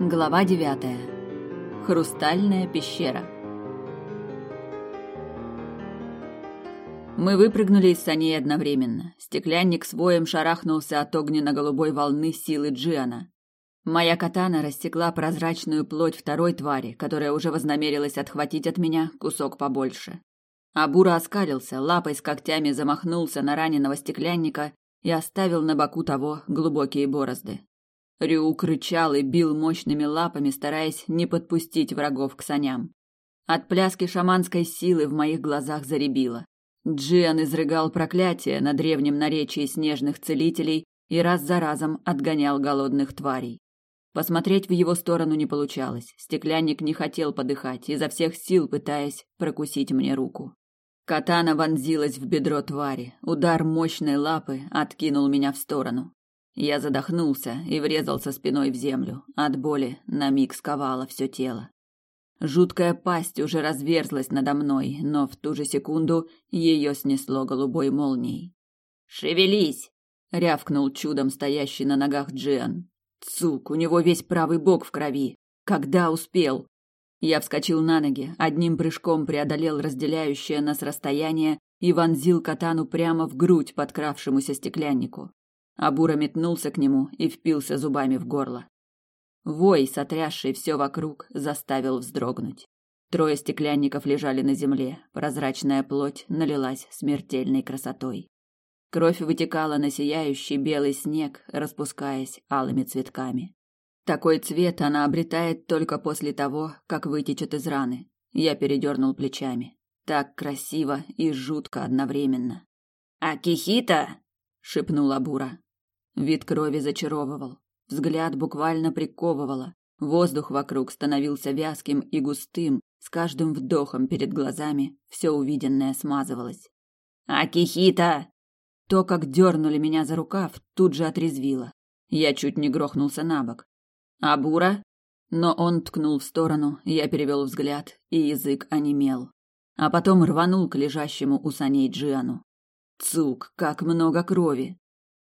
Глава девятая. Хрустальная пещера. Мы выпрыгнули из саней одновременно. Стеклянник с воем шарахнулся от огненно-голубой волны силы Джиана. Моя катана рассекла прозрачную плоть второй твари, которая уже вознамерилась отхватить от меня кусок побольше. Абура оскалился, лапой с когтями замахнулся на раненого стеклянника и оставил на боку того глубокие борозды. Рюк рычал и бил мощными лапами, стараясь не подпустить врагов к саням. От пляски шаманской силы в моих глазах заребило. Джиан изрыгал проклятие на древнем наречии снежных целителей и раз за разом отгонял голодных тварей. Посмотреть в его сторону не получалось. Стеклянник не хотел подыхать, изо всех сил пытаясь прокусить мне руку. Катана вонзилась в бедро твари. Удар мощной лапы откинул меня в сторону. Я задохнулся и врезался спиной в землю. От боли на миг сковало все тело. Жуткая пасть уже разверзлась надо мной, но в ту же секунду ее снесло голубой молнией. «Шевелись!» — рявкнул чудом стоящий на ногах Джиан. «Цук, у него весь правый бок в крови. Когда успел?» Я вскочил на ноги, одним прыжком преодолел разделяющее нас расстояние и вонзил катану прямо в грудь подкравшемуся стекляннику. Абура метнулся к нему и впился зубами в горло. Вой, сотрясший все вокруг, заставил вздрогнуть. Трое стеклянников лежали на земле, прозрачная плоть налилась смертельной красотой. Кровь вытекала на сияющий белый снег, распускаясь алыми цветками. Такой цвет она обретает только после того, как вытечет из раны. Я передернул плечами. Так красиво и жутко одновременно. «Акихита!» — шепнула Бура. Вид крови зачаровывал, взгляд буквально приковывало. Воздух вокруг становился вязким и густым, с каждым вдохом перед глазами все увиденное смазывалось. «Акихита!» То, как дернули меня за рукав, тут же отрезвило. Я чуть не грохнулся на бок. «Абура?» Но он ткнул в сторону, я перевел взгляд, и язык онемел. А потом рванул к лежащему у саней Джиану. Цук, как много крови!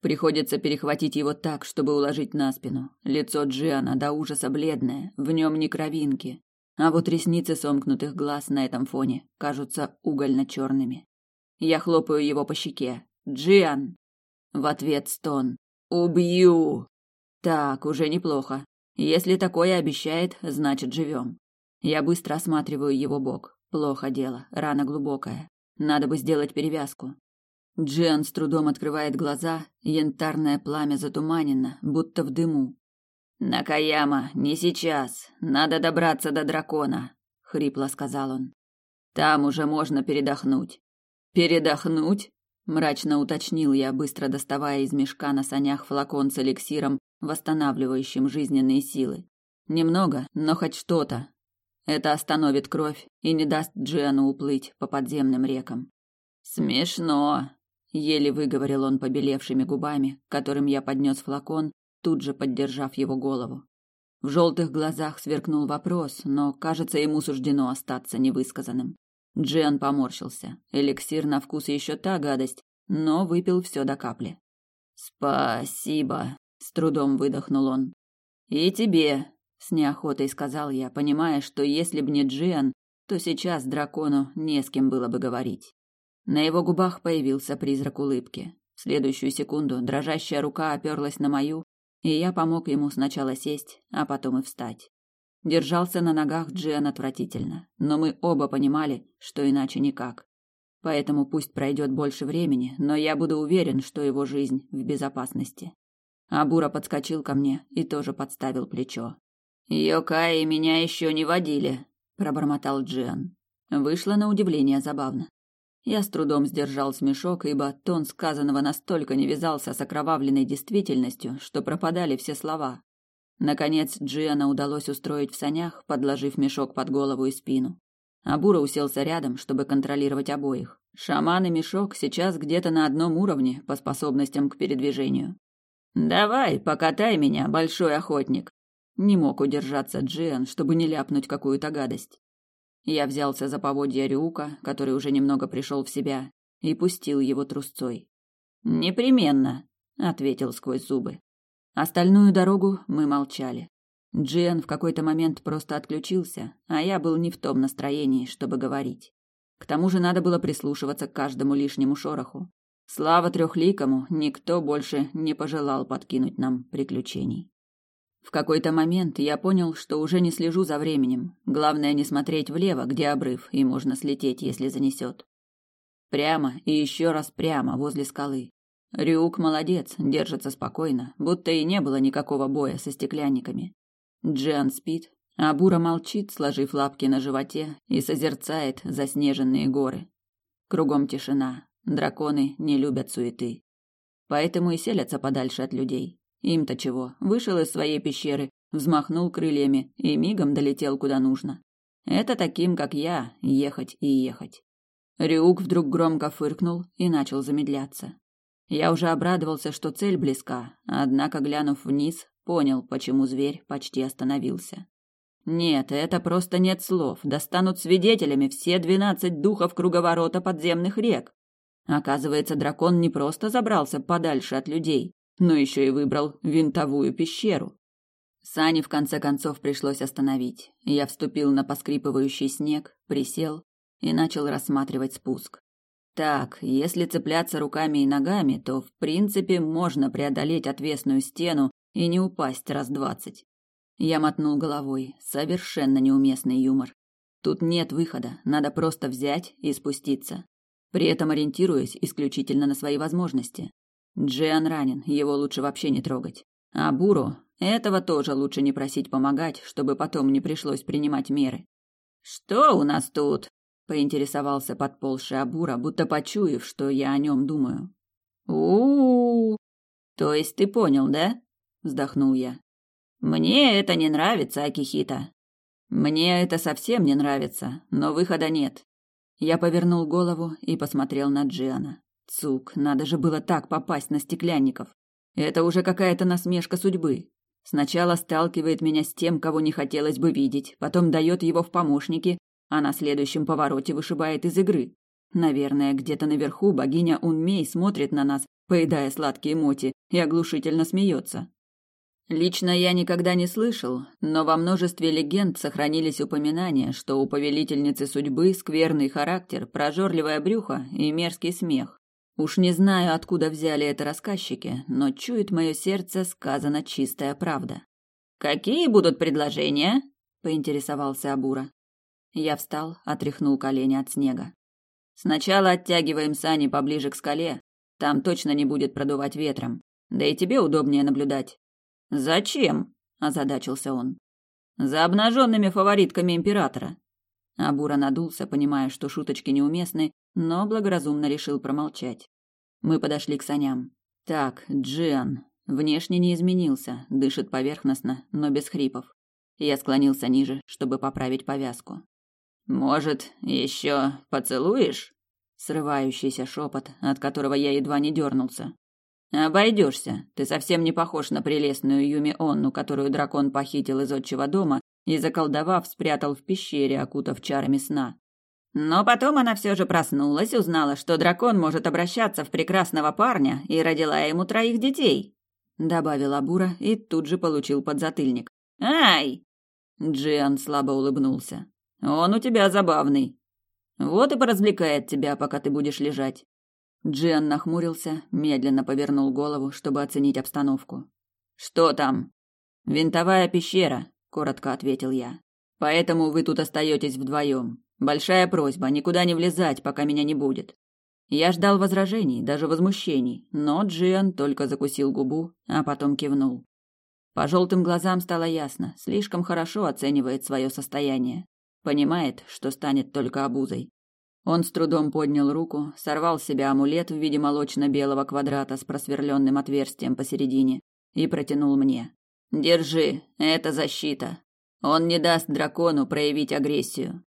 Приходится перехватить его так, чтобы уложить на спину. Лицо Джиана до ужаса бледное, в нем ни кровинки. А вот ресницы сомкнутых глаз на этом фоне кажутся угольно-черными. Я хлопаю его по щеке. «Джиан!» В ответ стон. «Убью!» Так, уже неплохо. Если такое обещает, значит живем. Я быстро осматриваю его бок. Плохо дело, рана глубокая. Надо бы сделать перевязку. Джиан с трудом открывает глаза, янтарное пламя затуманено, будто в дыму. «Накаяма, не сейчас. Надо добраться до дракона», — хрипло сказал он. «Там уже можно передохнуть». «Передохнуть?» — мрачно уточнил я, быстро доставая из мешка на санях флакон с эликсиром, восстанавливающим жизненные силы. Немного, но хоть что-то. Это остановит кровь и не даст Джиану уплыть по подземным рекам. «Смешно», Еле выговорил он побелевшими губами, которым я поднес флакон, тут же поддержав его голову. В желтых глазах сверкнул вопрос, но, кажется, ему суждено остаться невысказанным. Джен поморщился. Эликсир на вкус еще та гадость, но выпил все до капли. «Спасибо», — с трудом выдохнул он. «И тебе», — с неохотой сказал я, понимая, что если б не Джиан, то сейчас дракону не с кем было бы говорить. На его губах появился призрак улыбки. В следующую секунду дрожащая рука оперлась на мою, и я помог ему сначала сесть, а потом и встать. Держался на ногах Джиан отвратительно, но мы оба понимали, что иначе никак. Поэтому пусть пройдет больше времени, но я буду уверен, что его жизнь в безопасности. Абура подскочил ко мне и тоже подставил плечо. «Йокаи меня еще не водили», — пробормотал Джиан. Вышло на удивление забавно. Я с трудом сдержал смешок, ибо тон сказанного настолько не вязался с окровавленной действительностью, что пропадали все слова. Наконец Джиана удалось устроить в санях, подложив мешок под голову и спину. Абура уселся рядом, чтобы контролировать обоих. Шаман и мешок сейчас где-то на одном уровне по способностям к передвижению. «Давай, покатай меня, большой охотник!» Не мог удержаться Джиан, чтобы не ляпнуть какую-то гадость. Я взялся за поводья Рюка, который уже немного пришел в себя, и пустил его трусцой. «Непременно», — ответил сквозь зубы. Остальную дорогу мы молчали. Джиан в какой-то момент просто отключился, а я был не в том настроении, чтобы говорить. К тому же надо было прислушиваться к каждому лишнему шороху. Слава трехликому, никто больше не пожелал подкинуть нам приключений. В какой-то момент я понял, что уже не слежу за временем. Главное не смотреть влево, где обрыв, и можно слететь, если занесет. Прямо и еще раз прямо возле скалы. Рюк молодец, держится спокойно, будто и не было никакого боя со стеклянниками. Джиан спит, а Бура молчит, сложив лапки на животе, и созерцает заснеженные горы. Кругом тишина. Драконы не любят суеты. Поэтому и селятся подальше от людей. Им-то чего? Вышел из своей пещеры, взмахнул крыльями и мигом долетел куда нужно. Это таким, как я, ехать и ехать. Рюк вдруг громко фыркнул и начал замедляться. Я уже обрадовался, что цель близка, однако, глянув вниз, понял, почему зверь почти остановился. Нет, это просто нет слов. Достанут свидетелями все двенадцать духов круговорота подземных рек. Оказывается, дракон не просто забрался подальше от людей, но еще и выбрал винтовую пещеру. Сани в конце концов пришлось остановить. Я вступил на поскрипывающий снег, присел и начал рассматривать спуск. Так, если цепляться руками и ногами, то в принципе можно преодолеть отвесную стену и не упасть раз двадцать. Я мотнул головой. Совершенно неуместный юмор. Тут нет выхода, надо просто взять и спуститься. При этом ориентируясь исключительно на свои возможности. Джиан ранен, его лучше вообще не трогать. А Буру этого тоже лучше не просить помогать, чтобы потом не пришлось принимать меры. «Что у нас тут?» – поинтересовался подползший Абура, будто почуяв, что я о нем думаю. у у То есть ты понял, да?» вздохнул я. Мне это не нравится, Акихита. Мне это совсем не нравится, но выхода нет. Я повернул голову и посмотрел на Джиана. Цук, надо же было так попасть на стеклянников. Это уже какая-то насмешка судьбы. Сначала сталкивает меня с тем, кого не хотелось бы видеть, потом дает его в помощники, а на следующем повороте вышибает из игры. Наверное, где-то наверху богиня Унмей смотрит на нас, поедая сладкие моти, и оглушительно смеется. Лично я никогда не слышал, но во множестве легенд сохранились упоминания, что у повелительницы судьбы скверный характер, прожорливое брюхо и мерзкий смех. Уж не знаю, откуда взяли это рассказчики, но чует мое сердце сказана чистая правда. «Какие будут предложения?» – поинтересовался Абура. Я встал, отряхнул колени от снега. «Сначала оттягиваем сани поближе к скале. Там точно не будет продувать ветром. Да и тебе удобнее наблюдать. Зачем? озадачился он. За обнаженными фаворитками императора. Абура надулся, понимая, что шуточки неуместны, но благоразумно решил промолчать. Мы подошли к саням. Так, Джиан. Внешне не изменился, дышит поверхностно, но без хрипов. Я склонился ниже, чтобы поправить повязку. Может, еще поцелуешь? Срывающийся шепот, от которого я едва не дернулся. Обойдешься. Ты совсем не похож на прелестную Юми Онну, которую дракон похитил из отчего дома и, заколдовав, спрятал в пещере, окутав чарами сна. Но потом она все же проснулась, узнала, что дракон может обращаться в прекрасного парня и родила ему троих детей. Добавила Бура и тут же получил подзатыльник. «Ай!» Джиан слабо улыбнулся. «Он у тебя забавный. Вот и поразвлекает тебя, пока ты будешь лежать. Джиан нахмурился, медленно повернул голову, чтобы оценить обстановку. «Что там?» «Винтовая пещера», — коротко ответил я. «Поэтому вы тут остаетесь вдвоем. Большая просьба, никуда не влезать, пока меня не будет». Я ждал возражений, даже возмущений, но Джиан только закусил губу, а потом кивнул. По желтым глазам стало ясно, слишком хорошо оценивает свое состояние. Понимает, что станет только обузой. Он с трудом поднял руку, сорвал с себя амулет в виде молочно-белого квадрата с просверленным отверстием посередине и протянул мне. «Держи, это защита. Он не даст дракону проявить агрессию».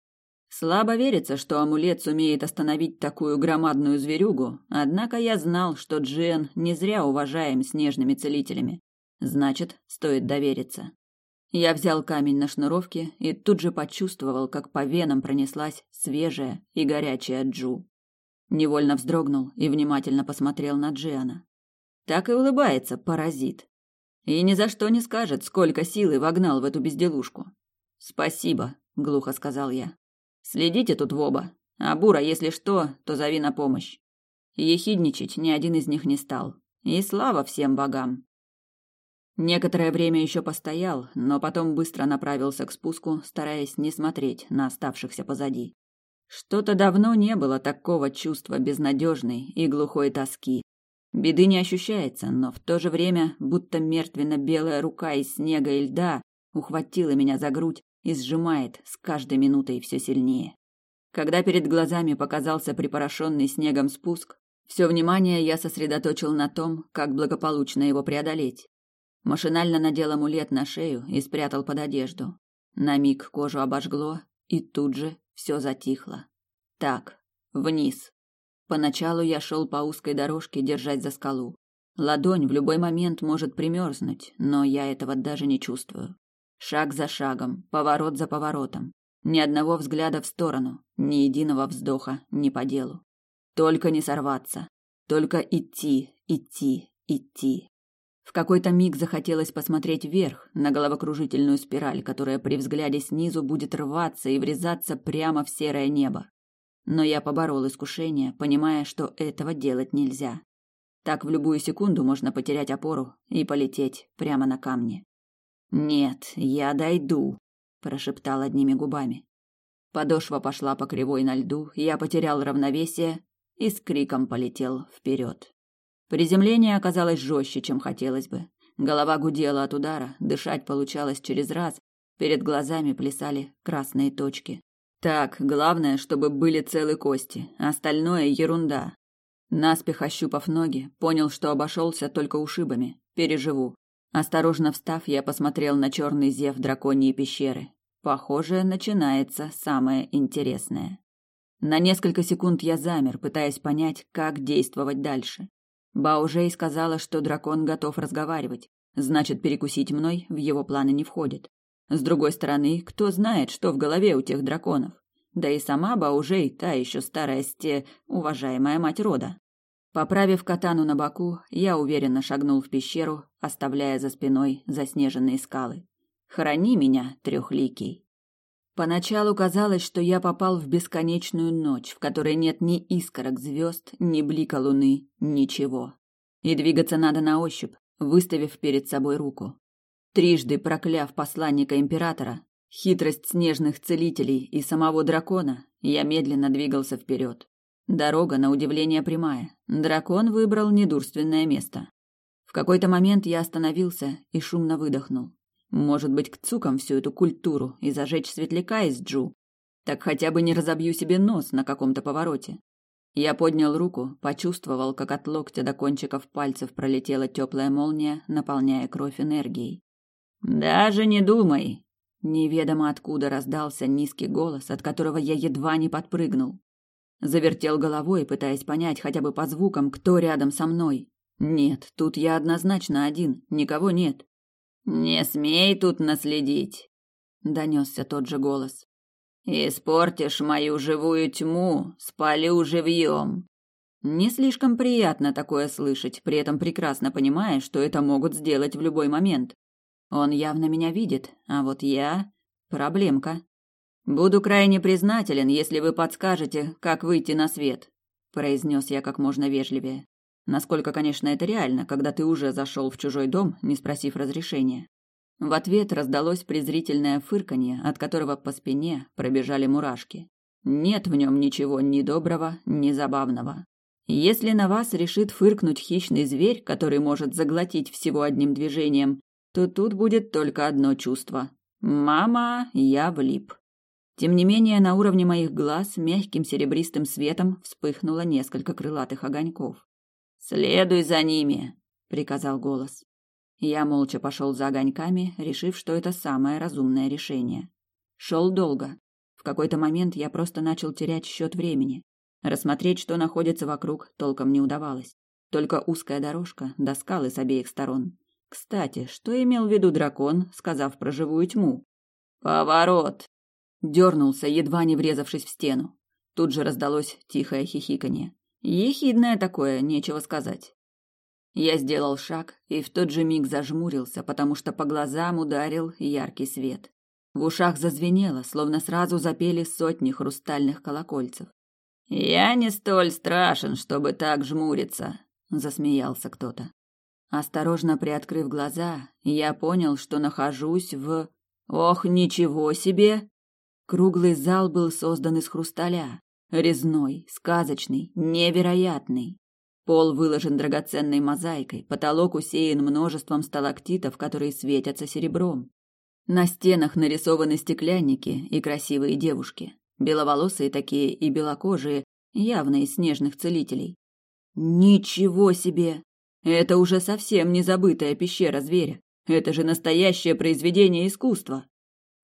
Слабо верится, что амулет сумеет остановить такую громадную зверюгу, однако я знал, что Джен не зря уважаем снежными целителями. Значит, стоит довериться. Я взял камень на шнуровке и тут же почувствовал, как по венам пронеслась свежая и горячая джу. Невольно вздрогнул и внимательно посмотрел на Джиана. Так и улыбается паразит. И ни за что не скажет, сколько силы вогнал в эту безделушку. Спасибо, глухо сказал я. Следите тут в оба. А Бура, если что, то зови на помощь. Ехидничать ни один из них не стал. И слава всем богам. Некоторое время еще постоял, но потом быстро направился к спуску, стараясь не смотреть на оставшихся позади. Что-то давно не было такого чувства безнадежной и глухой тоски. Беды не ощущается, но в то же время будто мертвенно-белая рука из снега и льда ухватила меня за грудь и сжимает с каждой минутой все сильнее. Когда перед глазами показался припорошенный снегом спуск, все внимание я сосредоточил на том, как благополучно его преодолеть. Машинально надел амулет на шею и спрятал под одежду. На миг кожу обожгло, и тут же все затихло. Так, вниз. Поначалу я шел по узкой дорожке, держась за скалу. Ладонь в любой момент может примерзнуть, но я этого даже не чувствую. Шаг за шагом, поворот за поворотом. Ни одного взгляда в сторону, ни единого вздоха не по делу. Только не сорваться. Только идти, идти, идти. В какой-то миг захотелось посмотреть вверх, на головокружительную спираль, которая при взгляде снизу будет рваться и врезаться прямо в серое небо. Но я поборол искушение, понимая, что этого делать нельзя. Так в любую секунду можно потерять опору и полететь прямо на камни. «Нет, я дойду», – прошептал одними губами. Подошва пошла по кривой на льду, я потерял равновесие и с криком полетел вперед. Приземление оказалось жестче, чем хотелось бы. Голова гудела от удара, дышать получалось через раз, перед глазами плясали красные точки. Так, главное, чтобы были целы кости, остальное ерунда. Наспех ощупав ноги, понял, что обошелся только ушибами. Переживу. Осторожно встав, я посмотрел на черный зев драконьей пещеры. Похоже, начинается самое интересное. На несколько секунд я замер, пытаясь понять, как действовать дальше. Баужей сказала, что дракон готов разговаривать, значит, перекусить мной в его планы не входит. С другой стороны, кто знает, что в голове у тех драконов. Да и сама Баужей, та еще старая сте, уважаемая мать рода. Поправив катану на боку, я уверенно шагнул в пещеру, оставляя за спиной заснеженные скалы. Храни меня, трехликий. Поначалу казалось, что я попал в бесконечную ночь, в которой нет ни искорок звезд, ни блика луны, ничего. И двигаться надо на ощупь, выставив перед собой руку. Трижды прокляв посланника императора, хитрость снежных целителей и самого дракона, я медленно двигался вперед. Дорога, на удивление, прямая. Дракон выбрал недурственное место. В какой-то момент я остановился и шумно выдохнул. Может быть, к цукам всю эту культуру и зажечь светляка из джу. Так хотя бы не разобью себе нос на каком-то повороте. Я поднял руку, почувствовал, как от локтя до кончиков пальцев пролетела теплая молния, наполняя кровь энергией. «Даже не думай!» Неведомо откуда раздался низкий голос, от которого я едва не подпрыгнул. Завертел головой, пытаясь понять хотя бы по звукам, кто рядом со мной. Нет, тут я однозначно один, никого нет. «Не смей тут наследить», — донесся тот же голос. «Испортишь мою живую тьму, спалю живьем». Не слишком приятно такое слышать, при этом прекрасно понимая, что это могут сделать в любой момент. Он явно меня видит, а вот я — проблемка. Буду крайне признателен, если вы подскажете, как выйти на свет, произнес я как можно вежливее. Насколько, конечно, это реально, когда ты уже зашел в чужой дом, не спросив разрешения. В ответ раздалось презрительное фырканье, от которого по спине пробежали мурашки. Нет в нем ничего ни доброго, ни забавного. Если на вас решит фыркнуть хищный зверь, который может заглотить всего одним движением, то тут будет только одно чувство. «Мама, я влип». Тем не менее, на уровне моих глаз мягким серебристым светом вспыхнуло несколько крылатых огоньков. «Следуй за ними!» — приказал голос. Я молча пошел за огоньками, решив, что это самое разумное решение. Шел долго. В какой-то момент я просто начал терять счет времени. Рассмотреть, что находится вокруг, толком не удавалось. Только узкая дорожка до скалы с обеих сторон. Кстати, что имел в виду дракон, сказав про живую тьму? «Поворот!» Дернулся, едва не врезавшись в стену. Тут же раздалось тихое хихиканье. Ехидное такое, нечего сказать. Я сделал шаг и в тот же миг зажмурился, потому что по глазам ударил яркий свет. В ушах зазвенело, словно сразу запели сотни хрустальных колокольцев. «Я не столь страшен, чтобы так жмуриться», — засмеялся кто-то. Осторожно приоткрыв глаза, я понял, что нахожусь в... Ох, ничего себе! Круглый зал был создан из хрусталя. Резной, сказочный, невероятный. Пол выложен драгоценной мозаикой, потолок усеян множеством сталактитов, которые светятся серебром. На стенах нарисованы стеклянники и красивые девушки, беловолосые такие и белокожие, явно из снежных целителей. Ничего себе! Это уже совсем не забытая пещера зверя. Это же настоящее произведение искусства.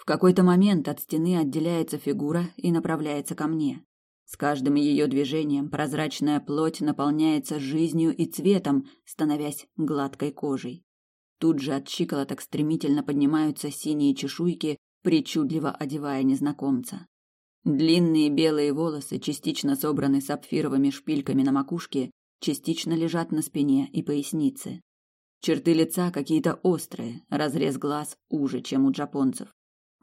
В какой-то момент от стены отделяется фигура и направляется ко мне. С каждым ее движением прозрачная плоть наполняется жизнью и цветом, становясь гладкой кожей. Тут же от щиколоток стремительно поднимаются синие чешуйки, причудливо одевая незнакомца. Длинные белые волосы частично собраны сапфировыми шпильками на макушке, частично лежат на спине и пояснице. Черты лица какие-то острые, разрез глаз уже, чем у джапонцев.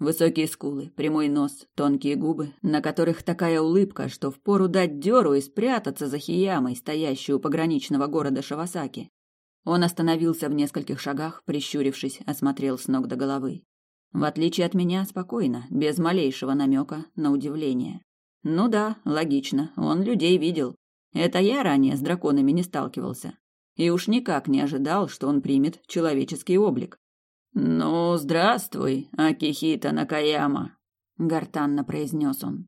Высокие скулы, прямой нос, тонкие губы, на которых такая улыбка, что впору дать дёру и спрятаться за Хиямой, стоящую у пограничного города Шавасаки. Он остановился в нескольких шагах, прищурившись, осмотрел с ног до головы. В отличие от меня, спокойно, без малейшего намека на удивление. Ну да, логично, он людей видел. Это я ранее с драконами не сталкивался. И уж никак не ожидал, что он примет человеческий облик. «Ну, здравствуй, Акихита Накаяма», — гортанно произнес он.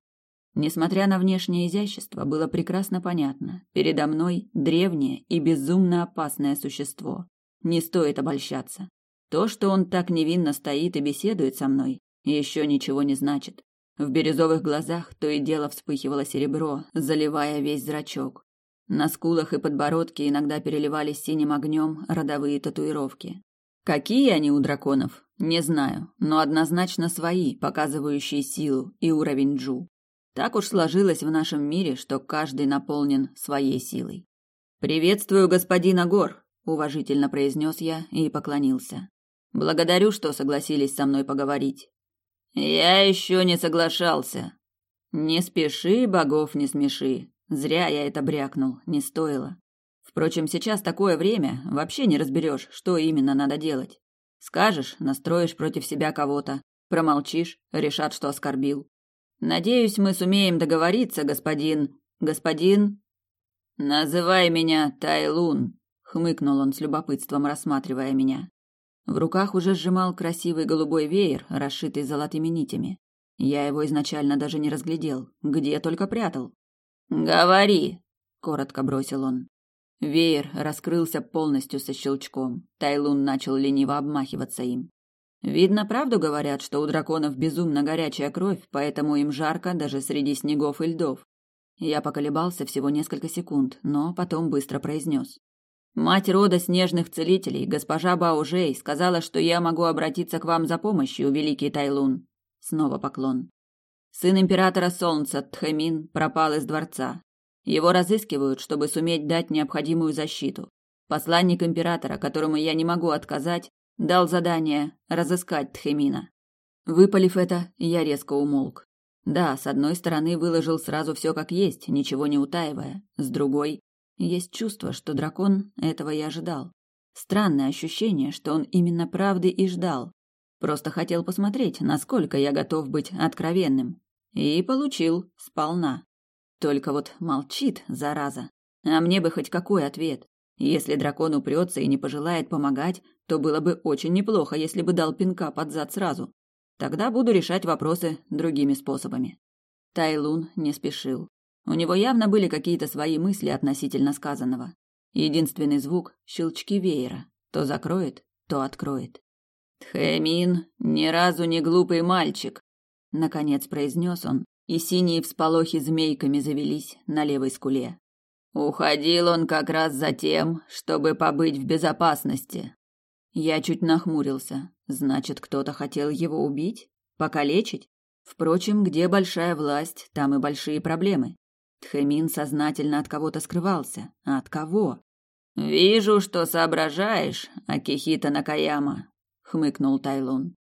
Несмотря на внешнее изящество, было прекрасно понятно. Передо мной древнее и безумно опасное существо. Не стоит обольщаться. То, что он так невинно стоит и беседует со мной, еще ничего не значит. В бирюзовых глазах то и дело вспыхивало серебро, заливая весь зрачок. На скулах и подбородке иногда переливались синим огнем родовые татуировки. Какие они у драконов, не знаю, но однозначно свои, показывающие силу и уровень джу. Так уж сложилось в нашем мире, что каждый наполнен своей силой. «Приветствую господина Гор», — уважительно произнес я и поклонился. «Благодарю, что согласились со мной поговорить». «Я еще не соглашался». «Не спеши, богов не смеши. Зря я это брякнул, не стоило. Впрочем, сейчас такое время, вообще не разберешь, что именно надо делать. Скажешь, настроишь против себя кого-то, промолчишь, решат, что оскорбил. Надеюсь, мы сумеем договориться, господин... Господин... Называй меня Тайлун, хмыкнул он с любопытством, рассматривая меня. В руках уже сжимал красивый голубой веер, расшитый золотыми нитями. Я его изначально даже не разглядел, где только прятал. Говори, коротко бросил он. Веер раскрылся полностью со щелчком. Тайлун начал лениво обмахиваться им. Видно, правду говорят, что у драконов безумно горячая кровь, поэтому им жарко даже среди снегов и льдов. Я поколебался всего несколько секунд, но потом быстро произнес. Мать рода снежных целителей, госпожа Баужей, сказала, что я могу обратиться к вам за помощью, великий Тайлун. Снова поклон. Сын императора Солнца Тхэмин пропал из дворца. Его разыскивают, чтобы суметь дать необходимую защиту. Посланник императора, которому я не могу отказать, дал задание разыскать Тхемина. Выпалив это, я резко умолк. Да, с одной стороны, выложил сразу все как есть, ничего не утаивая. С другой, есть чувство, что дракон этого и ожидал. Странное ощущение, что он именно правды и ждал. Просто хотел посмотреть, насколько я готов быть откровенным. И получил сполна. Только вот молчит, зараза. А мне бы хоть какой ответ. Если дракон упрется и не пожелает помогать, то было бы очень неплохо, если бы дал пинка под зад сразу. Тогда буду решать вопросы другими способами. Тайлун не спешил. У него явно были какие-то свои мысли относительно сказанного. Единственный звук — щелчки веера. То закроет, то откроет. «Тхэмин ни разу не глупый мальчик», — наконец произнес он, и синие всполохи змейками завелись на левой скуле. Уходил он как раз за тем, чтобы побыть в безопасности. Я чуть нахмурился. Значит, кто-то хотел его убить? Покалечить? Впрочем, где большая власть, там и большие проблемы. Тхэмин сознательно от кого-то скрывался. А от кого? Вижу, что соображаешь, Акихита Накаяма, хмыкнул Тайлун.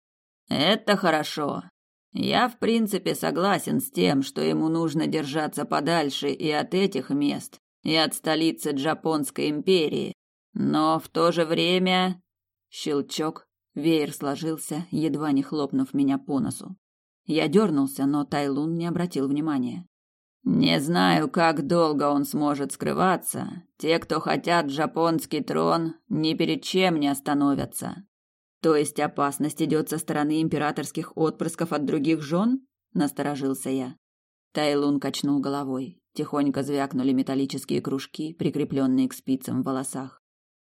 Это хорошо. Я, в принципе, согласен с тем, что ему нужно держаться подальше и от этих мест, и от столицы Джапонской империи. Но в то же время... Щелчок, веер сложился, едва не хлопнув меня по носу. Я дернулся, но Тайлун не обратил внимания. Не знаю, как долго он сможет скрываться. Те, кто хотят джапонский трон, ни перед чем не остановятся. То есть опасность идет со стороны императорских отпрысков от других жен? Насторожился я. Тайлун качнул головой. Тихонько звякнули металлические кружки, прикрепленные к спицам в волосах.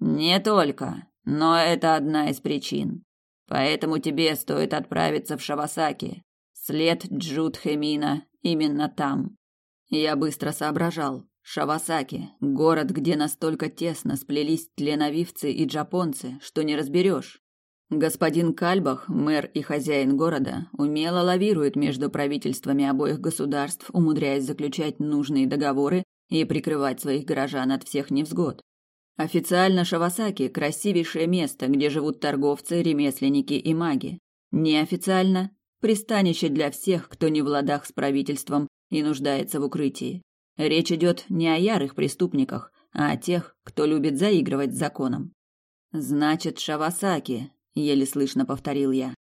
Не только, но это одна из причин. Поэтому тебе стоит отправиться в Шавасаки. След Джуд Хемина именно там. Я быстро соображал. Шавасаки – город, где настолько тесно сплелись тленовивцы и джапонцы, что не разберешь. Господин Кальбах, мэр и хозяин города, умело лавирует между правительствами обоих государств, умудряясь заключать нужные договоры и прикрывать своих горожан от всех невзгод. Официально Шавасаки – красивейшее место, где живут торговцы, ремесленники и маги. Неофициально – пристанище для всех, кто не в ладах с правительством и нуждается в укрытии. Речь идет не о ярых преступниках, а о тех, кто любит заигрывать с законом. Значит, Шавасаки, еле слышно повторил я.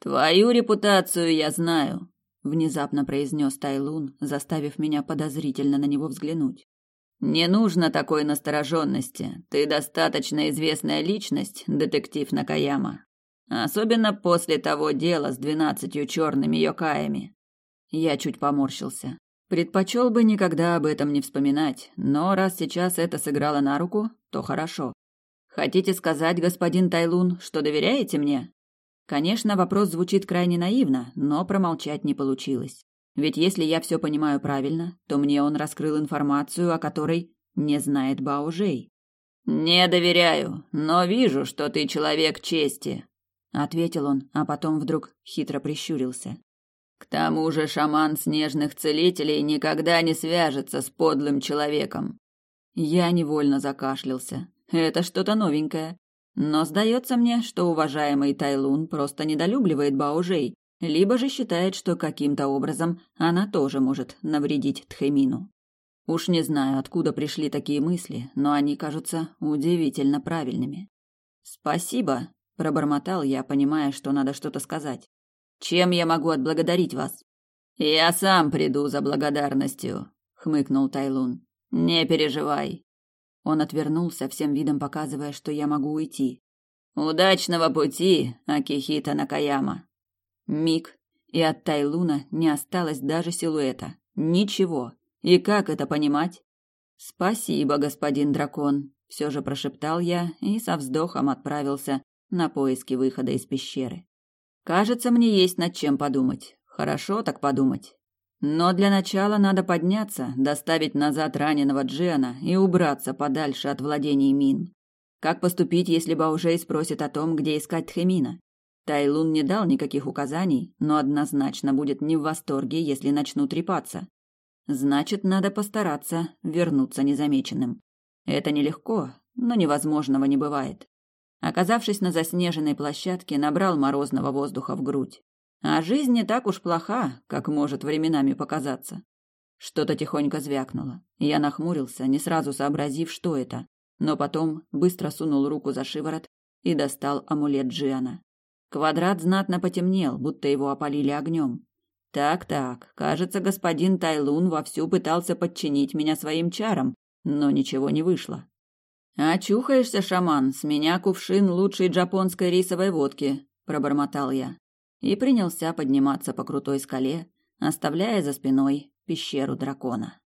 Твою репутацию я знаю, внезапно произнес Тайлун, заставив меня подозрительно на него взглянуть. Не нужно такой настороженности. Ты достаточно известная личность, детектив Накаяма. Особенно после того дела с двенадцатью черными йокаями. Я чуть поморщился. Предпочел бы никогда об этом не вспоминать, но раз сейчас это сыграло на руку, то хорошо. Хотите сказать, господин Тайлун, что доверяете мне? Конечно, вопрос звучит крайне наивно, но промолчать не получилось. Ведь если я все понимаю правильно, то мне он раскрыл информацию, о которой не знает Баужей. Не доверяю, но вижу, что ты человек чести, ответил он, а потом вдруг хитро прищурился. К тому же шаман снежных целителей никогда не свяжется с подлым человеком. Я невольно закашлялся. Это что-то новенькое. Но сдается мне, что уважаемый Тайлун просто недолюбливает Баужей, либо же считает, что каким-то образом она тоже может навредить Тхемину. Уж не знаю, откуда пришли такие мысли, но они кажутся удивительно правильными. «Спасибо», – пробормотал я, понимая, что надо что-то сказать. Чем я могу отблагодарить вас? Я сам приду за благодарностью, хмыкнул Тайлун. Не переживай. Он отвернулся, всем видом показывая, что я могу уйти. Удачного пути, Акихита Накаяма. Миг, и от Тайлуна не осталось даже силуэта. Ничего. И как это понимать? Спасибо, господин дракон, все же прошептал я и со вздохом отправился на поиски выхода из пещеры. Кажется, мне есть над чем подумать. Хорошо так подумать. Но для начала надо подняться, доставить назад раненого Джиана и убраться подальше от владений Мин. Как поступить, если Баужей спросит о том, где искать Тхемина? Тайлун не дал никаких указаний, но однозначно будет не в восторге, если начну трепаться. Значит, надо постараться вернуться незамеченным. Это нелегко, но невозможного не бывает. Оказавшись на заснеженной площадке, набрал морозного воздуха в грудь. А жизнь не так уж плоха, как может временами показаться. Что-то тихонько звякнуло. Я нахмурился, не сразу сообразив, что это, но потом быстро сунул руку за шиворот и достал амулет Джиана. Квадрат знатно потемнел, будто его опалили огнем. Так-так, кажется, господин Тайлун вовсю пытался подчинить меня своим чарам, но ничего не вышло. «Очухаешься, шаман, с меня кувшин лучшей джапонской рисовой водки», – пробормотал я. И принялся подниматься по крутой скале, оставляя за спиной пещеру дракона.